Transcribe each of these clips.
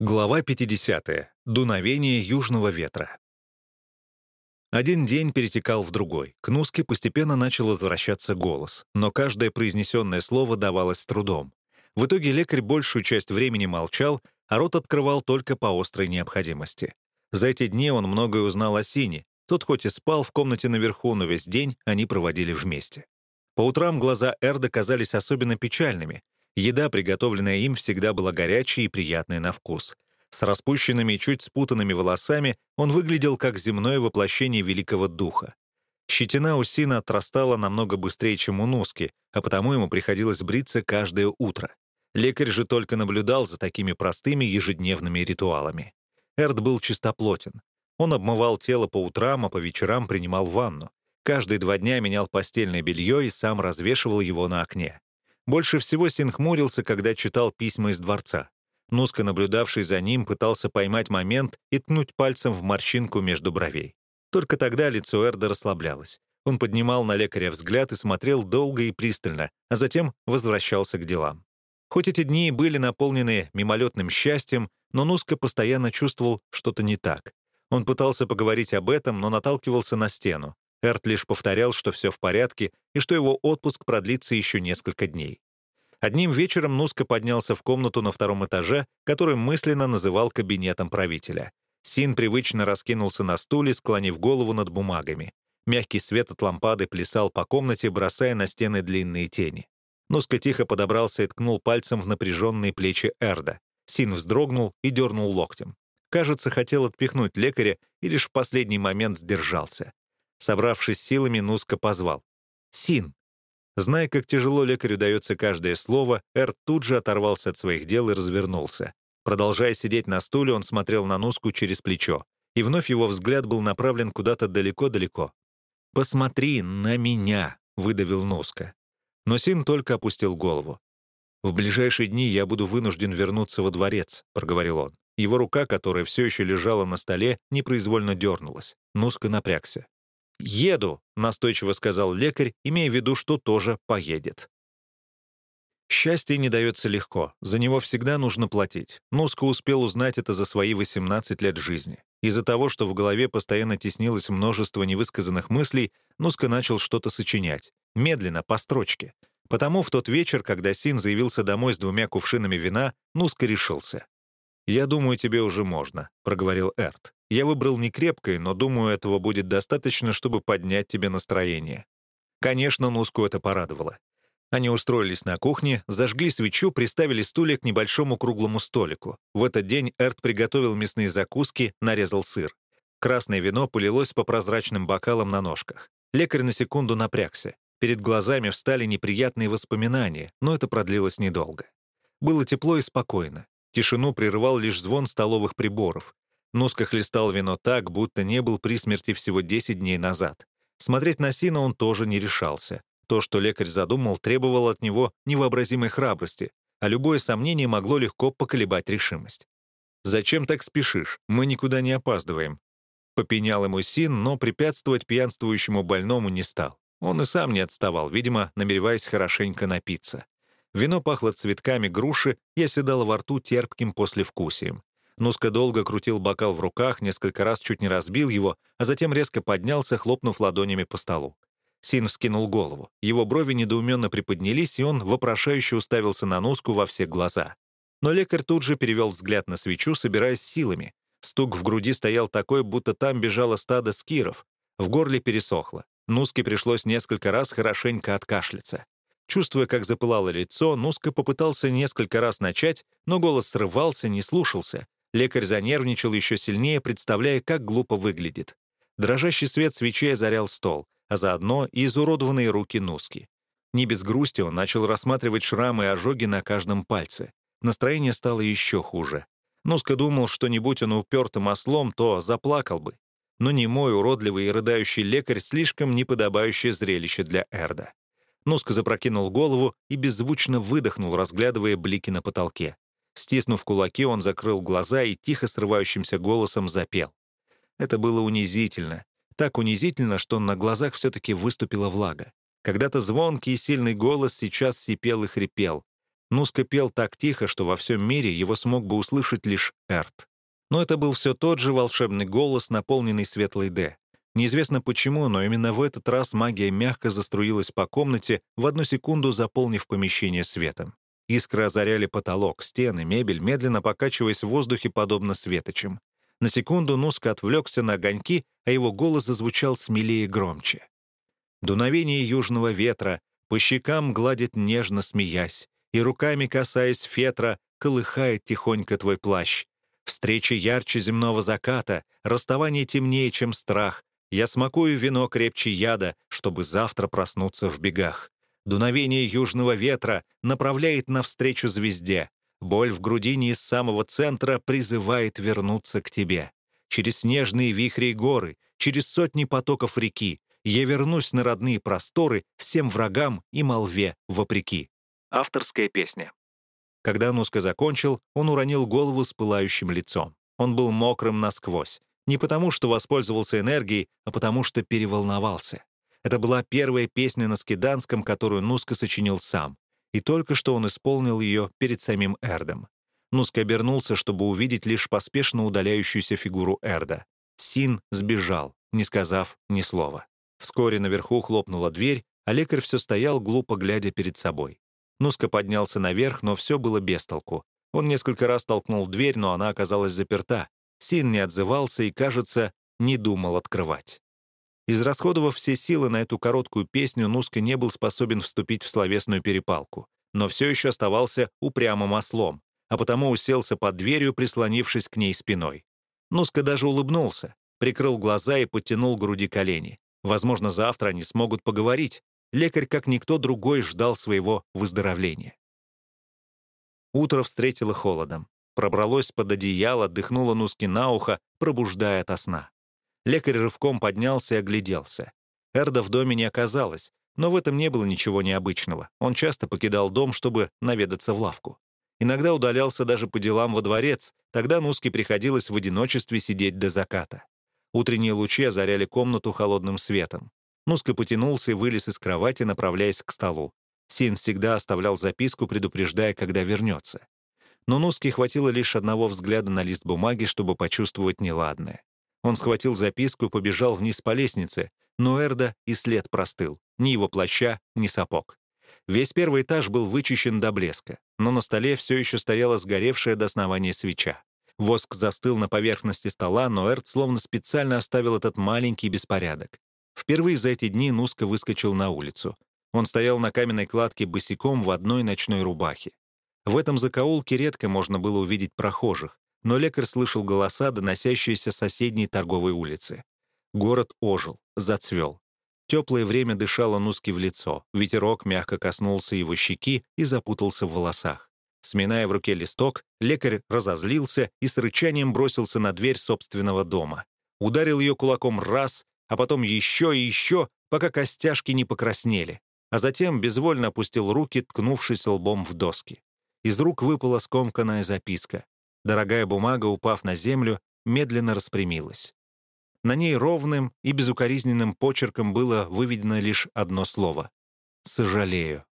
Глава 50. Дуновение южного ветра. Один день перетекал в другой. К Нуске постепенно начал возвращаться голос, но каждое произнесенное слово давалось с трудом. В итоге лекарь большую часть времени молчал, а рот открывал только по острой необходимости. За эти дни он многое узнал о Сине. Тот хоть и спал в комнате наверху, но весь день они проводили вместе. По утрам глаза Эрда казались особенно печальными, Еда, приготовленная им, всегда была горячей и приятной на вкус. С распущенными чуть спутанными волосами он выглядел как земное воплощение великого духа. Щетина у Сина отрастала намного быстрее, чем у Нуски, а потому ему приходилось бриться каждое утро. Лекарь же только наблюдал за такими простыми ежедневными ритуалами. Эрд был чистоплотен. Он обмывал тело по утрам, а по вечерам принимал ванну. Каждые два дня менял постельное белье и сам развешивал его на окне. Больше всего Син хмурился, когда читал письма из дворца. Нуска, наблюдавший за ним, пытался поймать момент и ткнуть пальцем в морщинку между бровей. Только тогда лицо Эрда расслаблялось. Он поднимал на лекаря взгляд и смотрел долго и пристально, а затем возвращался к делам. Хоть эти дни были наполнены мимолетным счастьем, но Нуска постоянно чувствовал что-то не так. Он пытался поговорить об этом, но наталкивался на стену. Эрт лишь повторял, что все в порядке и что его отпуск продлится еще несколько дней. Одним вечером Нуска поднялся в комнату на втором этаже, который мысленно называл кабинетом правителя. Син привычно раскинулся на стуле, склонив голову над бумагами. Мягкий свет от лампады плясал по комнате, бросая на стены длинные тени. Нуска тихо подобрался и ткнул пальцем в напряженные плечи Эрда. Син вздрогнул и дернул локтем. Кажется, хотел отпихнуть лекаря и лишь в последний момент сдержался. Собравшись силами, Нуска позвал. «Син!» Зная, как тяжело лекарю дается каждое слово, Эр тут же оторвался от своих дел и развернулся. Продолжая сидеть на стуле, он смотрел на Нуску через плечо, и вновь его взгляд был направлен куда-то далеко-далеко. «Посмотри на меня!» — выдавил Нуска. Но Син только опустил голову. «В ближайшие дни я буду вынужден вернуться во дворец», — проговорил он. Его рука, которая все еще лежала на столе, непроизвольно дернулась. Нуска напрягся. «Еду», — настойчиво сказал лекарь, имея в виду, что тоже поедет. Счастье не дается легко, за него всегда нужно платить. Нуско успел узнать это за свои 18 лет жизни. Из-за того, что в голове постоянно теснилось множество невысказанных мыслей, Нуско начал что-то сочинять. Медленно, по строчке. Потому в тот вечер, когда Син заявился домой с двумя кувшинами вина, Нуско решился. «Я думаю, тебе уже можно», — проговорил Эрт. «Я выбрал не крепкое, но думаю, этого будет достаточно, чтобы поднять тебе настроение». Конечно, Нуску это порадовало. Они устроились на кухне, зажгли свечу, приставили стулья к небольшому круглому столику. В этот день Эрт приготовил мясные закуски, нарезал сыр. Красное вино полилось по прозрачным бокалам на ножках. Лекарь на секунду напрягся. Перед глазами встали неприятные воспоминания, но это продлилось недолго. Было тепло и спокойно. Тишину прерывал лишь звон столовых приборов. Нуска хлестал вино так, будто не был при смерти всего 10 дней назад. Смотреть на Сина он тоже не решался. То, что лекарь задумал, требовало от него невообразимой храбрости, а любое сомнение могло легко поколебать решимость. «Зачем так спешишь? Мы никуда не опаздываем». Попенял ему Син, но препятствовать пьянствующему больному не стал. Он и сам не отставал, видимо, намереваясь хорошенько напиться. Вино пахло цветками груши и оседало во рту терпким послевкусием. Нуска долго крутил бокал в руках, несколько раз чуть не разбил его, а затем резко поднялся, хлопнув ладонями по столу. Син вскинул голову. Его брови недоуменно приподнялись, и он вопрошающе уставился на Нуску во все глаза. Но лекарь тут же перевел взгляд на свечу, собираясь силами. Стук в груди стоял такой, будто там бежало стадо скиров. В горле пересохло. Нуске пришлось несколько раз хорошенько откашляться. Чувствуя, как запылало лицо, Нуска попытался несколько раз начать, но голос срывался, не слушался. Лекарь занервничал еще сильнее, представляя, как глупо выглядит. Дрожащий свет свечей озарял стол, а заодно и изуродованные руки Нуски. Не без грусти он начал рассматривать шрамы и ожоги на каждом пальце. Настроение стало еще хуже. Нуска думал, что не будь он упертым ослом, то заплакал бы. Но не мой уродливый и рыдающий лекарь слишком неподобающее зрелище для Эрда. Нуска запрокинул голову и беззвучно выдохнул, разглядывая блики на потолке. Стиснув кулаки, он закрыл глаза и тихо срывающимся голосом запел. Это было унизительно. Так унизительно, что на глазах все-таки выступила влага. Когда-то звонкий и сильный голос сейчас сипел и хрипел. Нуска пел так тихо, что во всем мире его смог бы услышать лишь Эрт. Но это был все тот же волшебный голос, наполненный светлой «Д». Неизвестно почему, но именно в этот раз магия мягко заструилась по комнате, в одну секунду заполнив помещение светом. Искры озаряли потолок, стены, мебель, медленно покачиваясь в воздухе, подобно светочам. На секунду Нуска отвлекся на огоньки, а его голос зазвучал смелее и громче. Дуновение южного ветра по щекам гладит нежно смеясь, и руками касаясь фетра, колыхает тихонько твой плащ. Встреча ярче земного заката, расставание темнее, чем страх. Я смакую вино крепче яда, чтобы завтра проснуться в бегах. Дуновение южного ветра направляет навстречу звезде. Боль в грудине из самого центра призывает вернуться к тебе. Через снежные вихри и горы, через сотни потоков реки я вернусь на родные просторы всем врагам и молве вопреки. Авторская песня. Когда Нуска закончил, он уронил голову с пылающим лицом. Он был мокрым насквозь. Не потому, что воспользовался энергией, а потому, что переволновался. Это была первая песня на скиданском, которую Нуска сочинил сам и только что он исполнил ее перед самим Эрдом. Нуск обернулся, чтобы увидеть лишь поспешно удаляющуюся фигуру Эрда. Син сбежал, не сказав ни слова. Вскоре наверху хлопнула дверь, а лекарь все стоял, глупо глядя перед собой. Нуска поднялся наверх, но все было без толку. Он несколько раз толкнул дверь, но она оказалась заперта. Син не отзывался и, кажется, не думал открывать. Израсходовав все силы на эту короткую песню, Нуска не был способен вступить в словесную перепалку, но все еще оставался упрямым ослом, а потому уселся под дверью, прислонившись к ней спиной. Нуска даже улыбнулся, прикрыл глаза и подтянул груди колени. Возможно, завтра они смогут поговорить. Лекарь, как никто другой, ждал своего выздоровления. Утро встретило холодом. Пробралось под одеяло, дыхнуло Нуски на ухо, пробуждая ото сна. Лекарь рывком поднялся и огляделся. Эрда в доме не оказалось, но в этом не было ничего необычного. Он часто покидал дом, чтобы наведаться в лавку. Иногда удалялся даже по делам во дворец, тогда Нуске приходилось в одиночестве сидеть до заката. Утренние лучи озаряли комнату холодным светом. Нуска потянулся и вылез из кровати, направляясь к столу. Син всегда оставлял записку, предупреждая, когда вернется. Но Нуске хватило лишь одного взгляда на лист бумаги, чтобы почувствовать неладное. Он схватил записку и побежал вниз по лестнице, но Эрда и след простыл. Ни его плаща, ни сапог. Весь первый этаж был вычищен до блеска, но на столе все еще стояла сгоревшая до основания свеча. Воск застыл на поверхности стола, но Эрд словно специально оставил этот маленький беспорядок. Впервые за эти дни Нуска выскочил на улицу. Он стоял на каменной кладке босиком в одной ночной рубахе. В этом закоулке редко можно было увидеть прохожих, но лекарь слышал голоса, доносящиеся с соседней торговой улицы. Город ожил, зацвел. Теплое время дышало Нуски в лицо, ветерок мягко коснулся его щеки и запутался в волосах. Сминая в руке листок, лекарь разозлился и с рычанием бросился на дверь собственного дома. Ударил ее кулаком раз, а потом еще и еще, пока костяшки не покраснели, а затем безвольно опустил руки, ткнувшись лбом в доски. Из рук выпала скомканная записка. Дорогая бумага, упав на землю, медленно распрямилась. На ней ровным и безукоризненным почерком было выведено лишь одно слово — «Сожалею».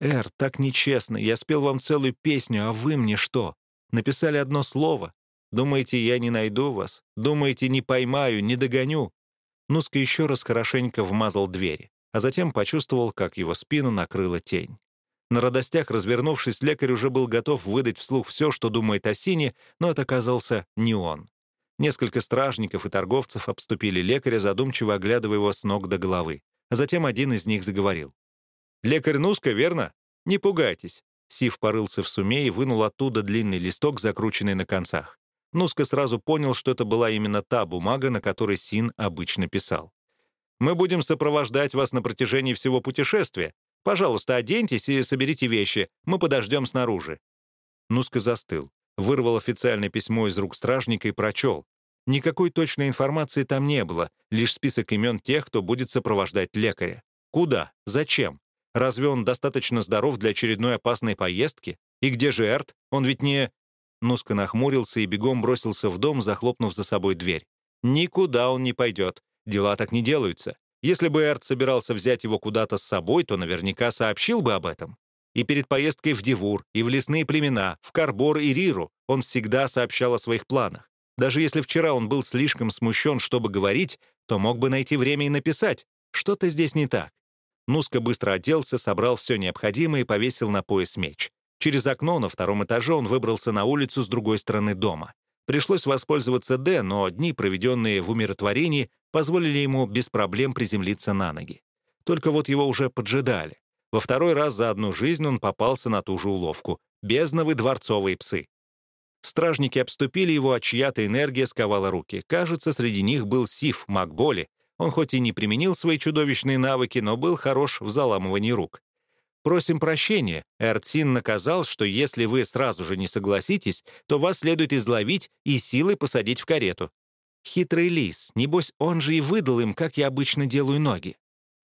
«Эр, так нечестно, я спел вам целую песню, а вы мне что? Написали одно слово? Думаете, я не найду вас? Думаете, не поймаю, не догоню?» Нуска еще раз хорошенько вмазал двери, а затем почувствовал, как его спину накрыла тень. На радостях, развернувшись, лекарь уже был готов выдать вслух все, что думает о Сине, но это оказался не он. Несколько стражников и торговцев обступили лекаря, задумчиво оглядывая его с ног до головы. А затем один из них заговорил. «Лекарь Нуска, верно? Не пугайтесь». Сив порылся в суме и вынул оттуда длинный листок, закрученный на концах. Нуска сразу понял, что это была именно та бумага, на которой Син обычно писал. «Мы будем сопровождать вас на протяжении всего путешествия, Пожалуйста, оденьтесь и соберите вещи. Мы подождем снаружи». Нуска застыл, вырвал официальное письмо из рук стражника и прочел. Никакой точной информации там не было, лишь список имен тех, кто будет сопровождать лекаря. Куда? Зачем? Разве он достаточно здоров для очередной опасной поездки? И где же Эрт? Он ведь не... Нуска нахмурился и бегом бросился в дом, захлопнув за собой дверь. Никуда он не пойдет. Дела так не делаются. Если бы Эрт собирался взять его куда-то с собой, то наверняка сообщил бы об этом. И перед поездкой в Дивур, и в лесные племена, в Карбор и Риру он всегда сообщал о своих планах. Даже если вчера он был слишком смущен, чтобы говорить, то мог бы найти время и написать. Что-то здесь не так. Нуска быстро оделся, собрал все необходимое и повесил на пояс меч. Через окно на втором этаже он выбрался на улицу с другой стороны дома. Пришлось воспользоваться Д, но дни, проведенные в умиротворении, позволили ему без проблем приземлиться на ноги. Только вот его уже поджидали. Во второй раз за одну жизнь он попался на ту же уловку. Бездновы дворцовые псы. Стражники обступили его, а чья-то энергия сковала руки. Кажется, среди них был Сиф, маг боли. Он хоть и не применил свои чудовищные навыки, но был хорош в заламывании рук. «Просим прощения. Эрцин наказал, что если вы сразу же не согласитесь, то вас следует изловить и силой посадить в карету. Хитрый лис, небось, он же и выдал им, как я обычно делаю ноги».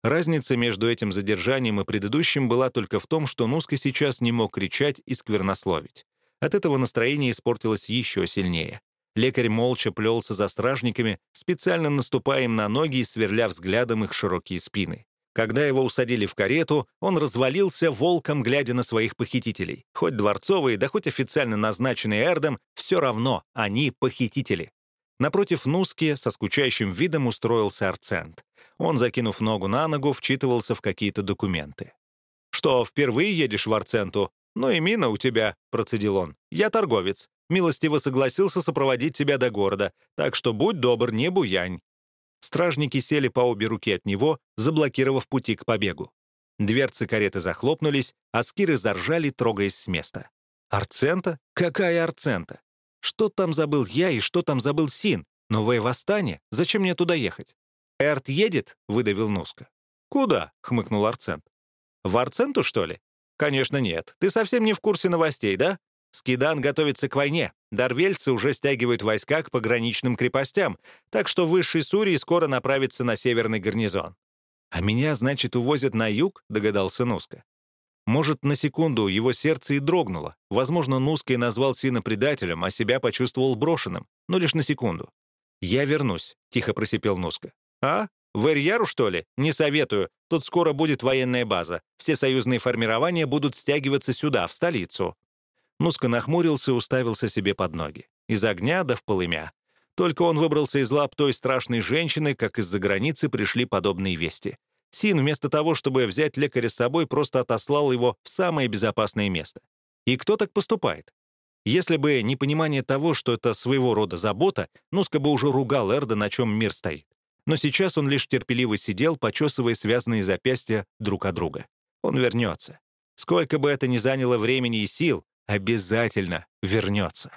Разница между этим задержанием и предыдущим была только в том, что Нуска сейчас не мог кричать и сквернословить. От этого настроение испортилось еще сильнее. Лекарь молча плелся за стражниками, специально наступая им на ноги и сверля взглядом их широкие спины. Когда его усадили в карету, он развалился волком, глядя на своих похитителей. Хоть дворцовые, да хоть официально назначенные Эрдом, все равно они похитители. Напротив Нуски со скучающим видом устроился Арцент. Он, закинув ногу на ногу, вчитывался в какие-то документы. «Что, впервые едешь в Арценту?» «Ну и мина у тебя», — процедил он. «Я торговец. Милостиво согласился сопроводить тебя до города, так что будь добр, не буянь». Стражники сели по обе руки от него, заблокировав пути к побегу. Дверцы кареты захлопнулись, а скиры заржали, трогаясь с места. «Арцента? Какая Арцента? Что там забыл я и что там забыл Син? Новое восстание? Зачем мне туда ехать?» «Эрт едет?» — выдавил Нуска. «Куда?» — хмыкнул Арцент. «В Арценту, что ли? «Конечно нет. Ты совсем не в курсе новостей, да? Скидан готовится к войне. Дарвельцы уже стягивают войска к пограничным крепостям, так что высший Сурий скоро направится на северный гарнизон». «А меня, значит, увозят на юг?» — догадался Нуска. Может, на секунду его сердце и дрогнуло. Возможно, Нуска и назвал сына предателем, а себя почувствовал брошенным. Но лишь на секунду. «Я вернусь», — тихо просипел Нуска. «А? В Эрьяру, что ли? Не советую. Тут скоро будет военная база. Все союзные формирования будут стягиваться сюда, в столицу». Нуска нахмурился и уставился себе под ноги. Из огня да в полымя. Только он выбрался из лап той страшной женщины, как из-за границы пришли подобные вести. Син вместо того, чтобы взять лекаря с собой, просто отослал его в самое безопасное место. И кто так поступает? Если бы не понимание того, что это своего рода забота, Нуска бы уже ругал Эрда, на чем мир стоит. Но сейчас он лишь терпеливо сидел, почесывая связанные запястья друг от друга. Он вернется. Сколько бы это ни заняло времени и сил, обязательно вернется.